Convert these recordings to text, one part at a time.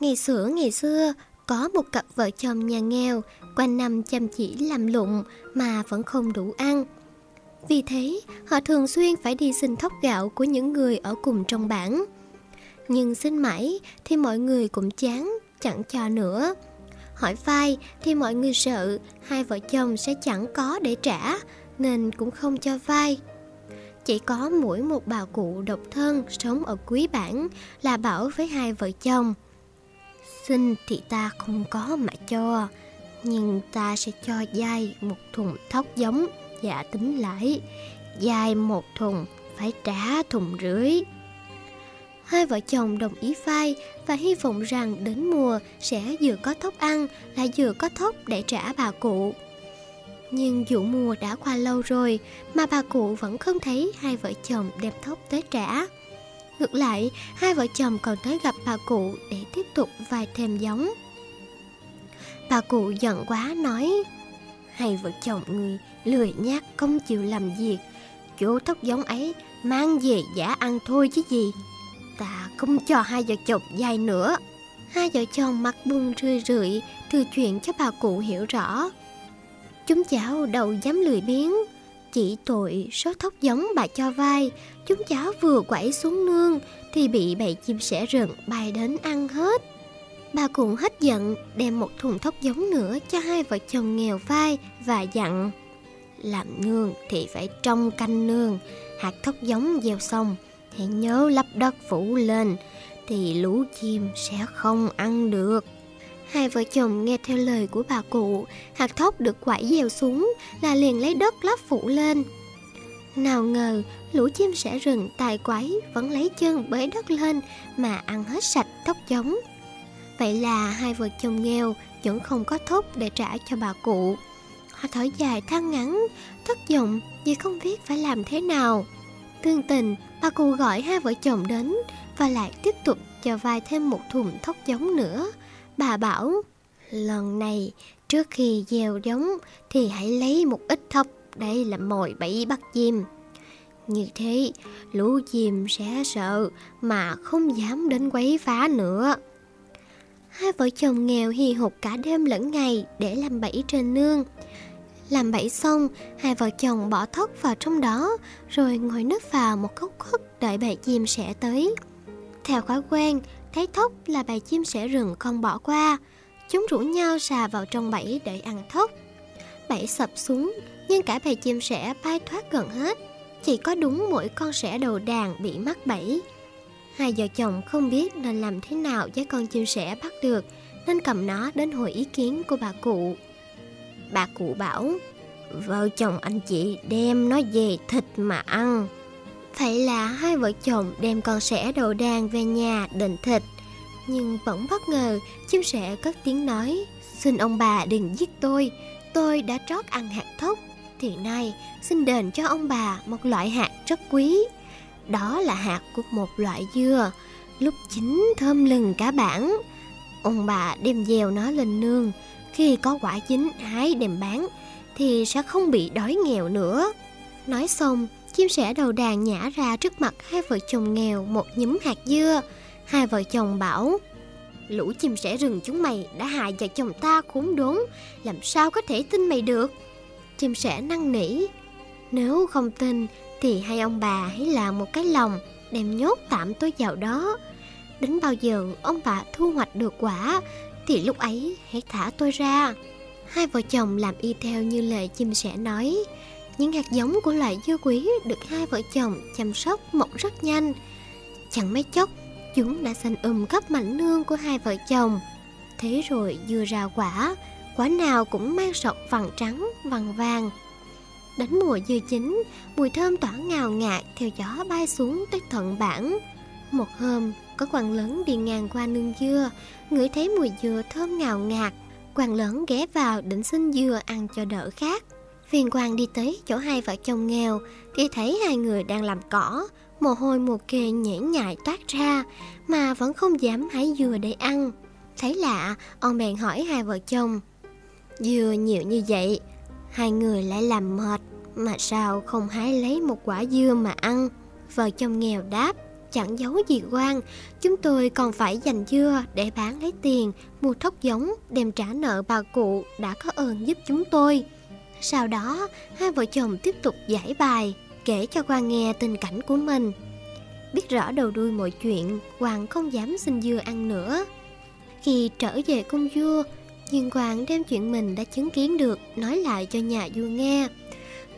Ngày xưa ngày xưa, có một cặp vợ chồng nhà nghèo, quanh năm chăm chỉ làm lụng mà vẫn không đủ ăn. Vì thế, họ thường xuyên phải đi xin thóc gạo của những người ở cùng trong bản. Nhưng xin mãi thì mọi người cũng chán, chẳng cho nữa. Hỏi vai thì mọi người sợ hai vợ chồng sẽ chẳng có để trả, nên cũng không cho vai. Chỉ có mỗi một bà cụ độc thân sống ở quý bản là bảo với hai vợ chồng. Xin thì ta không có mà cho, nhưng ta sẽ cho dai một thùng thóc giống và tính lãi Dai một thùng phải trả thùng rưỡi. Hai vợ chồng đồng ý vai và hy vọng rằng đến mùa sẽ vừa có thóc ăn lại vừa có thóc để trả bà cụ. Nhưng vụ mùa đã qua lâu rồi mà bà cụ vẫn không thấy hai vợ chồng đem thóc tới trả. Ngược lại, hai vợ chồng còn tới gặp bà cụ để tiếp tục vài thêm giống. Bà cụ giận quá nói, hai vợ chồng người lười nhác không chịu làm việc, chỗ thóc giống ấy mang về giả ăn thôi chứ gì. Ta không cho hai vợ chồng dài nữa. Hai vợ chồng mặt buông rười rượi, từ chuyện cho bà cụ hiểu rõ. Chúng cháu đâu dám lười biếng, chỉ tội số thóc giống bà cho vai, chúng cháu vừa quẩy xuống nương thì bị bầy chim sẻ rừng bay đến ăn hết. Bà cũng hết giận đem một thùng thóc giống nữa cho hai vợ chồng nghèo vai và dặn Làm nương thì phải trong canh nương, hạt thóc giống gieo xong hãy nhớ lắp đất phủ lên thì lũ chim sẽ không ăn được. Hai vợ chồng nghe theo lời của bà cụ, hạt thóc được quải dèo xuống là liền lấy đất lắp phủ lên. Nào ngờ, lũ chim sẻ rừng tài quái vẫn lấy chân bới đất lên mà ăn hết sạch thóc giống. Vậy là hai vợ chồng nghèo vẫn không có thóc để trả cho bà cụ. Họ thở dài than ngắn, thất vọng vì không biết phải làm thế nào. Tương tình, bà cụ gọi hai vợ chồng đến và lại tiếp tục cho vai thêm một thùng thóc giống nữa. Bà bảo, lần này trước khi gieo giống thì hãy lấy một ít thóc để làm mồi bẫy bắt chim. Như thế, lũ chim sẽ sợ mà không dám đến quấy phá nữa. Hai vợ chồng nghèo hì hục cả đêm lẫn ngày để làm bẫy trên nương. Làm bẫy xong, hai vợ chồng bỏ thóc vào trong đó, rồi ngồi nấp vào một góc khuất đợi bầy chim sẽ tới. Theo thói quen, thấy thóc là bầy chim sẻ rừng không bỏ qua. Chúng rủ nhau xà vào trong bẫy để ăn thóc. Bẫy sập xuống, nhưng cả bầy chim sẻ bay thoát gần hết. Chỉ có đúng mỗi con sẻ đầu đàn bị mắc bẫy. Hai vợ chồng không biết nên làm thế nào với con chim sẻ bắt được, nên cầm nó đến hội ý kiến của bà cụ. Bà cụ bảo, vợ chồng anh chị đem nó về thịt mà ăn. Vậy là hai vợ chồng đem con sẻ đầu đàn về nhà định thịt. Nhưng vẫn bất ngờ, chim sẻ cất tiếng nói, xin ông bà đừng giết tôi, tôi đã trót ăn hạt thóc. Thì nay, xin đền cho ông bà một loại hạt rất quý. Đó là hạt của một loại dưa, lúc chín thơm lừng cả bản. Ông bà đem dèo nó lên nương, khi có quả chín hái đem bán thì sẽ không bị đói nghèo nữa. Nói xong, chim sẻ đầu đàn nhả ra trước mặt hai vợ chồng nghèo một nhúm hạt dưa. Hai vợ chồng bảo, lũ chim sẻ rừng chúng mày đã hại vợ chồng ta khốn đốn, làm sao có thể tin mày được? Chim sẻ năn nỉ, nếu không tin thì hai ông bà hãy làm một cái lòng đem nhốt tạm tôi vào đó. Đến bao giờ ông bà thu hoạch được quả thì lúc ấy hãy thả tôi ra. Hai vợ chồng làm y theo như lời chim sẻ nói. Những hạt giống của loại dưa quý được hai vợ chồng chăm sóc mọc rất nhanh. Chẳng mấy chốc, chúng đã xanh um khắp mảnh nương của hai vợ chồng. Thế rồi dưa ra quả, quả nào cũng mang sọc vàng trắng, vàng vàng. Đến mùa dưa chín, mùi thơm tỏa ngào ngạt theo gió bay xuống tới tận bản. Một hôm, có quan lớn đi ngang qua nương dưa, ngửi thấy mùi dừa thơm ngào ngạt. Quan lớn ghé vào định xin dừa ăn cho đỡ khát. Viên quan đi tới chỗ hai vợ chồng nghèo thì thấy hai người đang làm cỏ, mồ hôi mồ kề nhễ nhại toát ra mà vẫn không dám hái dừa để ăn. Thấy lạ, ông bèn hỏi hai vợ chồng. Dừa nhiều như vậy, hai người lại làm mệt mà sao không hái lấy một quả dưa mà ăn? Vợ chồng nghèo đáp. chẳng giấu gì quan Chúng tôi còn phải dành dưa để bán lấy tiền Mua thóc giống đem trả nợ bà cụ đã có ơn giúp chúng tôi sau đó, hai vợ chồng tiếp tục giải bài, Kể cho quan nghe tình cảnh của mình. Biết rõ đầu đuôi mọi chuyện Hoàng không dám xin dưa ăn nữa. Khi trở về cung vua Diên Hoàng đem chuyện mình đã chứng kiến được Nói lại cho nhà vua nghe.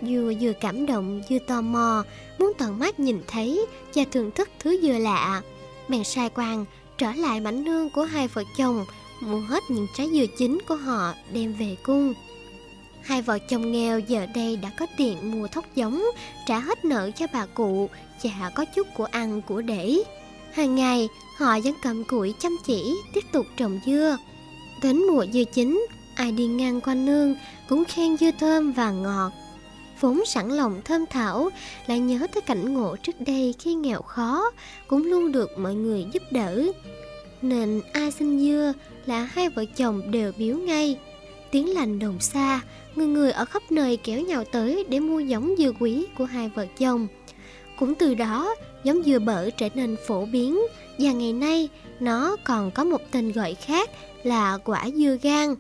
Vua vừa cảm động, vừa tò mò, Muốn tận mắt nhìn thấy Và thưởng thức thứ dừa lạ. Bèn sai quan trở lại mảnh nương của hai vợ chồng, Mua hết những trái dừa chín của họ đem về cung. Hai vợ chồng nghèo giờ đây đã có tiền mua thóc giống, Trả hết nợ cho bà cụ Và có chút của ăn, của để. Hàng ngày, họ vẫn cầm củi chăm chỉ, Tiếp tục trồng dưa. Đến mùa dưa chín, Ai đi ngang qua nương Cũng khen dưa thơm và ngọt. Vốn sẵn lòng thơm thảo, lại nhớ tới cảnh ngộ trước đây khi nghèo khó, cũng luôn được mọi người giúp đỡ. Nên ai xin dưa là hai vợ chồng đều biếu ngay tiếng lành đồng xa, người người ở khắp nơi kéo nhau tới để mua giống dưa quý của hai vợ chồng. Cũng từ đó, giống dưa bở trở nên phổ biến và ngày nay nó còn có một tên gọi khác là quả dưa gan.